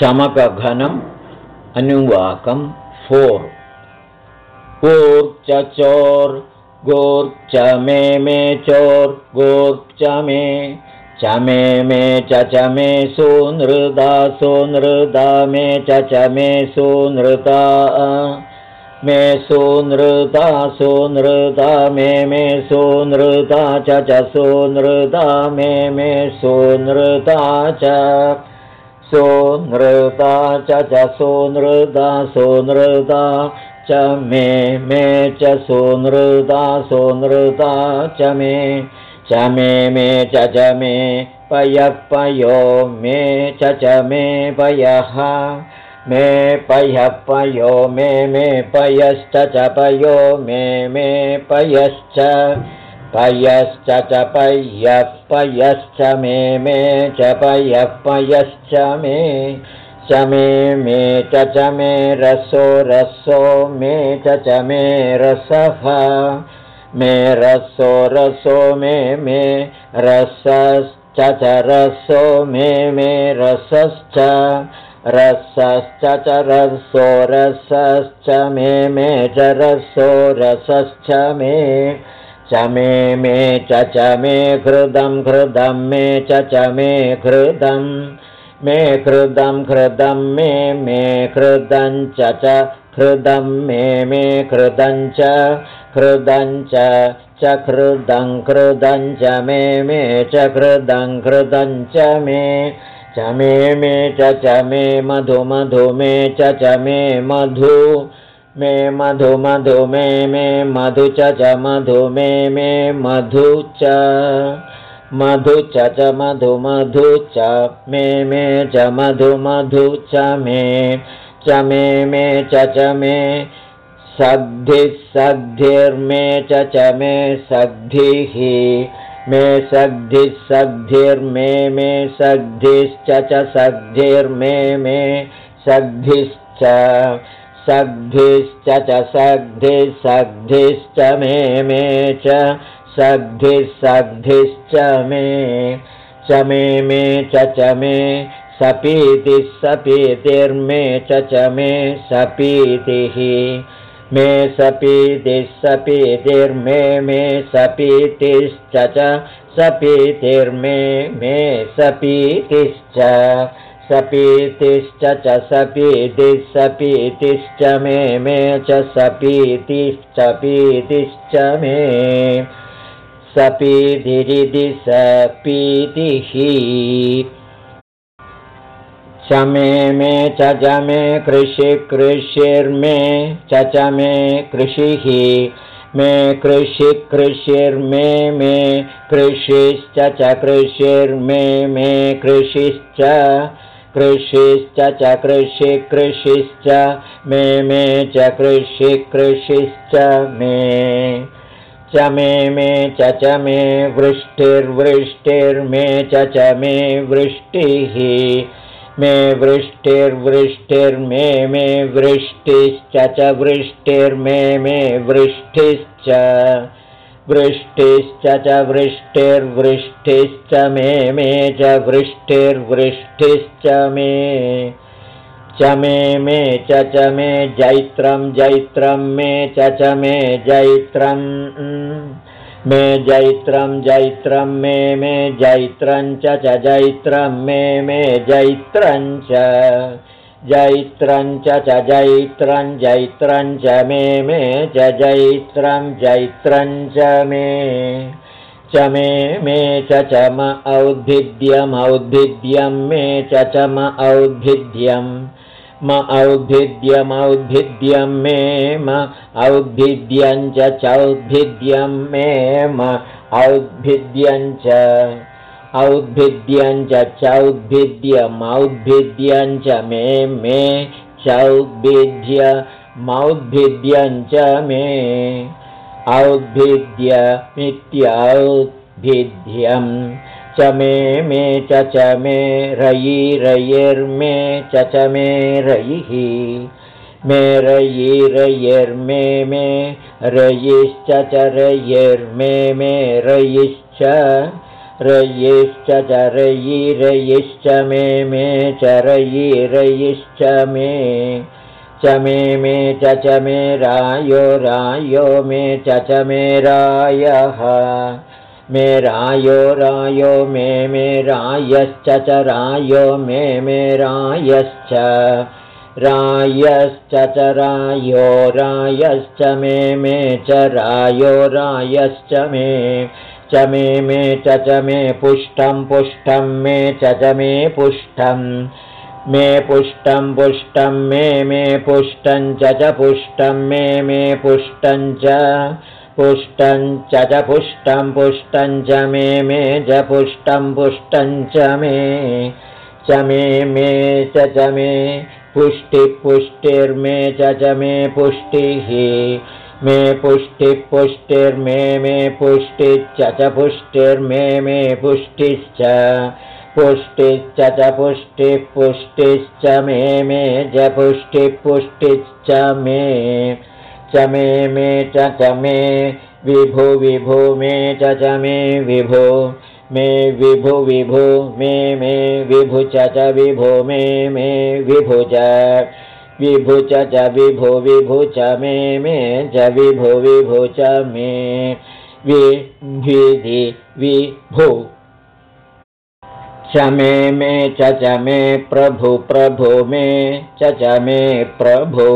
चमकघनम् अनुवाकं four. ऊर्च chor मे मे चोर् गोर्च मे च मे मे च च मे सुनृदा सुनृदा मे च च मे सुनृता मे सुनृता सुनृता मे मे सुनृता च च सुनृता मे मे सुनृता च सोनृता च च सोनृता सोनृता च मे मे च सोनृता सोनृता च मे च मे मे च च मे पयः पयो मे च च मे पयः मे पयः पयो मे मे पयश्च च पयो मे मे पयश्च पयश्च च पयः पयश्च मे मे च पयः पयश्च मे च मे मे च च मे रसो रसो मे च च मे रसः। मे रसो रसो मे मे रसश्च च रसो मे मे रसश्च। रसश्च च रसो रसश्च मे मे च रसो रसश्च मे च मे च च मे हृदं हृदं मे च च मे हृदं मे हृदं हृदं मे मे हृदं च च हृदं मे मे हृदं च हृदं च हृदं हृदं च मे मे च हृदं हृदं च मे च मे मे च च मे मधु मधु मे च च मे मधु मे मधु मधु मे मे मधु च च मधु मे मे मधु च मधु च च मधु मधु च मे मे च मधु मधु च मे च मे मे च च मे सद्धिः सद्धिर्मे च च मे सद्धिः मे सग्धिः सग्धिर्मे मे सग्धिश्च च सग्धिर्मे मे सग्धिश्च सग्धिश्च च सग्धिः सग्धिश्च मे मे च सग्धिः सग्धिश्च मे च मे मे च च मे सपीतिः सपीतिर्मे च च मे सपीतिः मे सपीतिः सपीतिर्मे मे सपीतिश्च च सपीतिर्मे मे सपीतिश्च सपीतिश्च च सपीतिः सपीतिश्च मे मे च सपीतिश्च पीतिश्च मे। सपीतिरिति सपीतिः। च मे मे च च मे कृषि कृषिर्मे च च मे कृषिः। मे कृषि कृषिर्मे मे कृषिश्च च कृषिर्मे मे कृषिश्च कृषिश्च च कृषि कृषिश्च मे मे च कृषि कृषिश्च मे। च मे मे च च मे वृष्टिर्वृष्टिर्मे च च मे वृष्टिः। मे वृष्टिर्वृष्टिर्मे मे वृष्टिश्च च वृष्टिर्मे मे वृष्टिश्च वृष्टिश्च च वृष्टिर्वृष्टिश्च मे मे च वृष्टिर्वृष्टिश्च मे। च मे मे च च मे जैत्रं जैत्रं मे च च मे जैत्रम् मे जैत्रं जैत्रं मे मे जैत्रं च जैत्रं मे मे जैत्रं च जैत्रं च जैत्रं जैत्रं च मे मे च जैत्रं जैत्रं च मे। च मे मे च चम औद्भिद्यमौद्भिद्यं मे च चम औद्भिद्यम्। म औद्भिद्यमौद्भिद्यं मे म औद्भिद्यं च चौद्भिद्यं मे म औद्भिद्यं च औद्भिद्यं च चौद्भिद्यमौद्भिद्यं च मे मे चौद्भिद्यमौद्भिद्यं च मे औद्भिद्यमित्यौद्भिद्यम् च मे मे च च मे रयि रयिर्मे च च मे रयिः मे रयि रयिर्मे मे रयिश्च च रयिर्मे मे रयिश्च रयिश्च च रयिश्च मे मे च रयिश्च मे च मे मे च च मे रायो रायो मे च च मे रायः मे रायो रायो मे मे रायश्च च रायो मे मे रायश्च रायश्च च रायो रायश्च मे मे च रायो रायश्च मे च मे मे च मे पुष्टं पुष्टं मे च च मे पुष्टं। मे पुष्टं पुष्टं मे मे पुष्टं च च पुष्टं मे मे पुष्टं च। पुष्टं च च पुष्टं पुष्टं च मे मे च पुष्टं पुष्टं च मे। च मे मे च च मे पुष्टिपुष्टिर्मे च मे पुष्टिः मे पुष्टिपुष्टिर्मे मे पुष्टिश्च च पुष्टिर्मे मे पुष्टिश्च पुष्टिश्च च पुष्टिपुष्टिश्च मे मे च पुष्टिपुष्टिश्च मे च मे मे च च मे विभु विभु मे च च मे विभु मे विभु विभु मे मे विभु च च विभु मे मे विभु च विभु च च विभु विभु च मे मे च विभु विभु च मे विधि विभु च मे मे च च मे प्रभु प्रभु मे च च मे प्रभु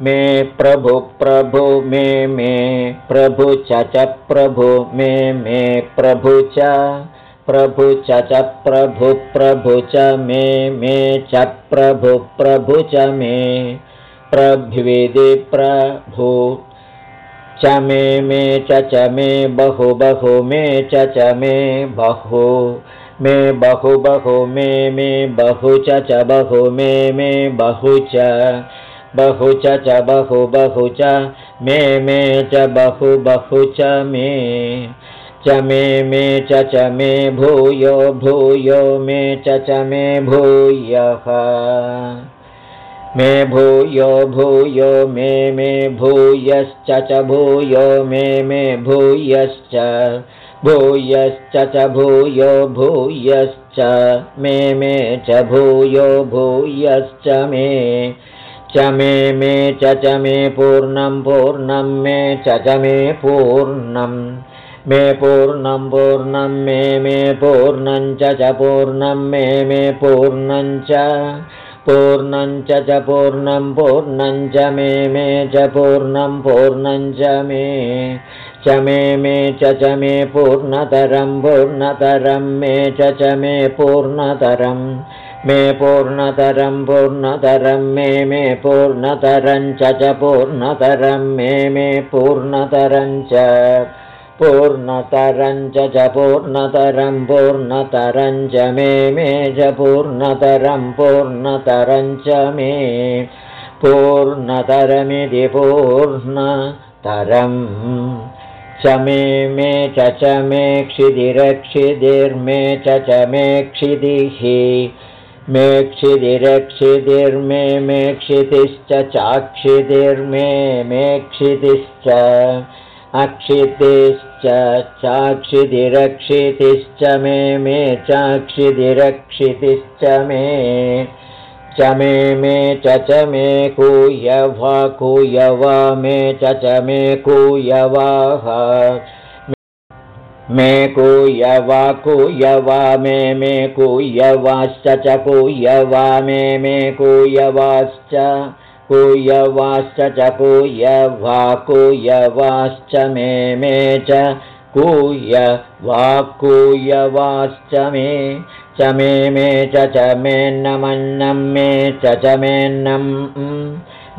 मे प्रभु प्रभु मे मे प्रभु च च प्रभु मे मे प्रभु च प्रभु च च प्रभु प्रभु च मे मे च प्रभु प्रभु च मे। प्रभ्विदि प्रभु च मे मे च च मे बहु बहु मे च च मे बहु मे बहु बहु मे मे बहु च च बहु मे मे बहु च बहु च च बहु बहु च मे मे च बहु बहु च मे च मे मे च च मे भूयो भूयो मे च च मे भूयः। मे भूयो भूयो मे मे भूयश्च च भूयो मे मे भूयश्च। भूयश्च च भूयो भूयश्च। मे मे च भूयो भूयश्च। मे च मे मे च च मे पूर्णं पूर्णं। मे च च मे पूर्णं मे पूर्णं पूर्णं मे मे पूर्णं च च पूर्णं मे मे पूर्णं च पूर्णं च च पूर्णं पूर्णं च मे मे च पूर्णं पूर्णं च मे च मे मे च च मे पूर्णतरं पूर्णतरं मे च च मे पूर्णतरम् मे पूर्णतरं पूर्णतरं मे मे पूर्णतरं च च पूर्णतरं मे मे पूर्णतरं च पूर्णतरं च च पूर्णतरं पूर्णतरं च मे मे च पूर्णतरं पूर्णतरं च मे पूर्णतरमिति पूर्णतरम् च मे मे च च मे क्षिदिरक्षिदिर्मे च च मे क्षिदिः मे क्षितिश्च चाक्षितिर्मे मे क्षितिश्च अक्षितिश्च चाक्षितिरक्षितिश्च मे मे चाक्षितिरक्षितिश्च मे च मे मे च च मे कूयवा कूयवा मे च च मे कूयवाः मे कूयवा कूयवा मे मे कूयवाश्च च कूयवा मे मे कूयवाश्च कूयवाश्च च कूयवा कूयवाश्च मे मे च कूय वा कूयवाश्च मे च मे मे च च मेन्नमन्नं मे च च मेन्नं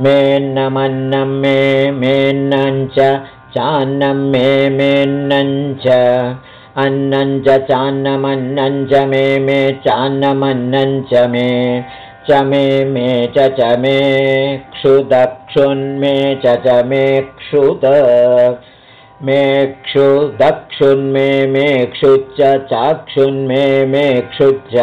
मेन्नमन्नं मे मेन्नं च चान्नं मे मेन्नं च अन्नं च चान्नमन्नं च मे मे चान्नमन्नं च मे च मे मे च च मे क्षुदक्षुन्मे च च मे क्षुद। मे क्षुदक्षुन्मे मे क्षुच्च चाक्षुन्मे मे क्षुच्च।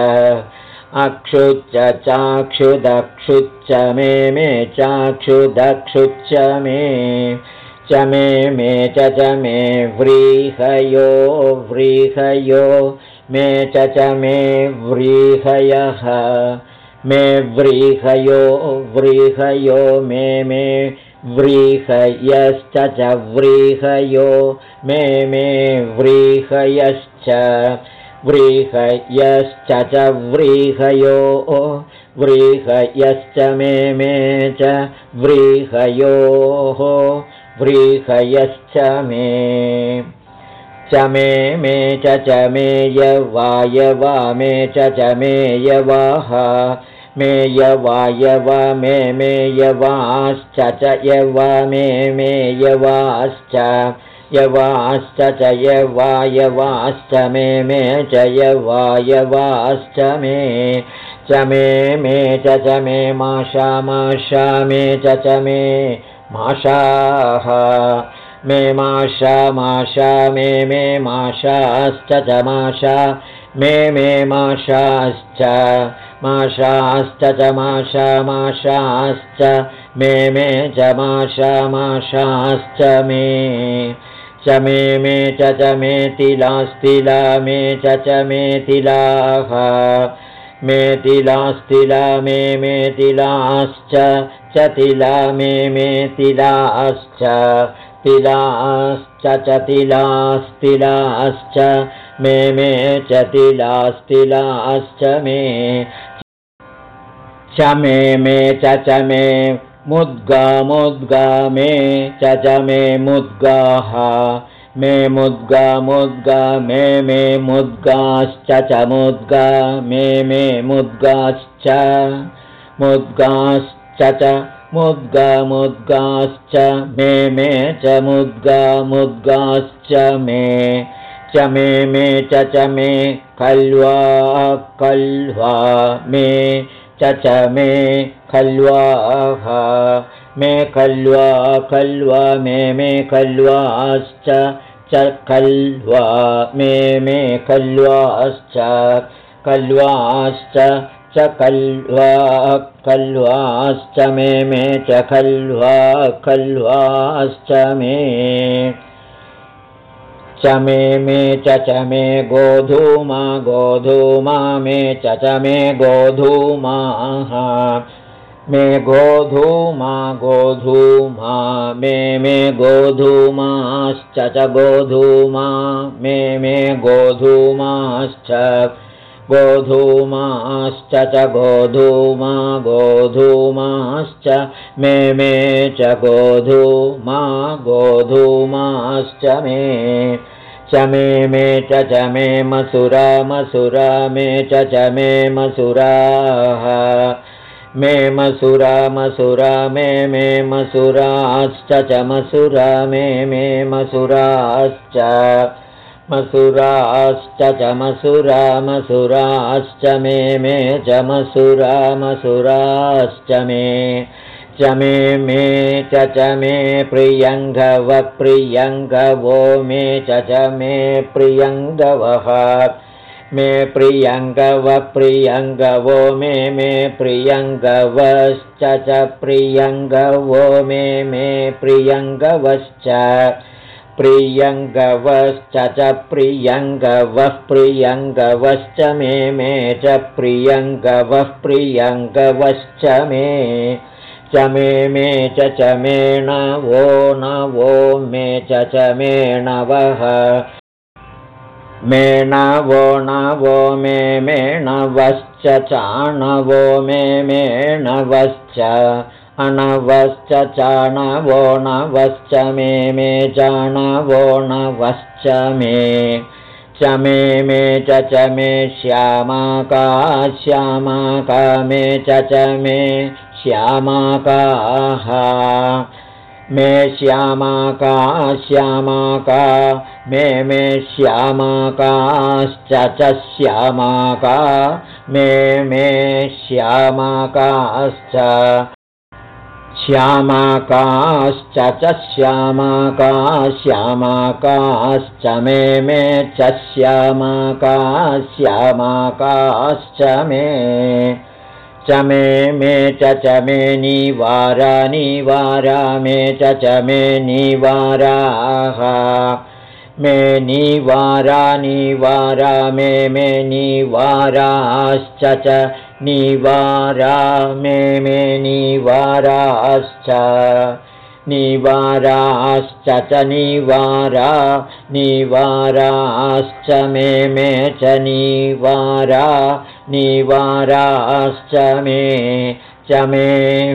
अक्षुच्च चाक्षुदक्षुच्च मे मे चाक्षुदक्षुच्च मे च मे मे च च मे व्रीहयो व्रीहयो। मे च च मे व्रीहयः मे व्रीहयो व्रीहयो मे मे व्रीहयश्च च व्रीहयो मे मे व्रीहयश्च व्रीहयश्च च व्रीहयो व्रीहयश्च मे मे च व्रीहयोः व्रीहयश्च मे च मे मे च च मे यवायवा मे च च मे यवाः मे यवायव मे मे यवाश्च च यव मे मे यवाश्च यवाश्च च यवायवाश्च मे मे च यवायवाश्च मे। च मे मे च च मे माशा माशा मे च च मे माशाः मे माशा माशा मे मे माशाश्च च माशा। मे मे माशाश्च माशाश्च च माशा माशाश्च। मे मे च माशा माशाश्च मे। च मे मे च च मे तिलास्तिला मे च च मे तिलाः। मे तिलास्तिला मे मे तिलाश्च। च तिला मे मे तिलाश्च तिलाश्च च तिलास्तिलाश्च मे मे च तिलास्तिलाश्च मे। च मे मे च च मे मुद्गा मुद्गा मे। च च मे मुद्गाः मे मुद्गा मुद्गा मे मे मुद्गाश्च च मुद्गा मे मे मुद्गाश्च। मुद्गाश्च च मुद्गा मुद्गाश्च मे मे च मुद्गा मुद्गाश्च मे च मे मे च च मे खल्वा कल्वा मे च च मे खल्वाः मे खल्वा खल्वा मे मे खल्वाश्च च खल्वा मे मे खल्वाश्च खल्वाश्च च कल्वा कल्वाश्च मे मे च खल्वा खल्वाश्च मे। च मे मे च च मे गोधूमा गोधूमा मे च च मे गोधूमाः मे गोधूमा गोधूमा मे मे गोधूमाश्च च गोधूमा मे मे गोधूमाश्च गोधूमाश्च च गोधूमा गोधूमाश्च मे मे च गोधूमा गोधूमाश्च मे च मे मे च च मे मसुरा मसुरा मे च च मे मसुराः मे मसुरा मसुरा मे मे मसुराश्च च मसुरा मे मे मसुराश्च मसुराश्च च मसुरा मसुराश्च मे मे च मसुरा मसुराश्च मे च मे मे च च मे प्रियङ्गवप्रियङ्गवो मे च मे प्रियङ्गवः मे प्रियङ्गवप्रियङ्गवो मे मे प्रियङ्गवश्च च प्रियङ्गवो मे मे प्रियङ्गवश्च प्रियङ्गवश्च च प्रियङ्गवः प्रियङ्गवश्च मे मे च प्रियङ्गवः प्रियङ्गवश्च मे च मे मे च च मेणवो नवो मे च च मेणवः मेणवो नवो मे मेणवश्च चाणवो मे मेणवश्च अणवश्च चाणवो नवश्च मे मे चाणवो नवश्च मे च मे मे च च मे श्यामाका श्यामाका मे च च मे श्यामाकाः मे श्यामाका श्यामाका मे मे श्यामाकाश्च च श्यामाका मे मे श्यामाकाश्च श्यामाकाश्च च श्यामाका श्यामाकाश्च मे मे च श्यामाका श्यामाकाश्च मे च मे मे च च मे निवारा निवारा मे च च मे निवाराः मे निवारा निवारा मे मे निवाराश्च च निवारा मे मे निवाराश्च निवाराश्च च निवारा निवाराश्च मे मे च निवारा निवाराश्च मे च मे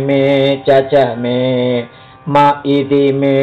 मे च च मे म इति मे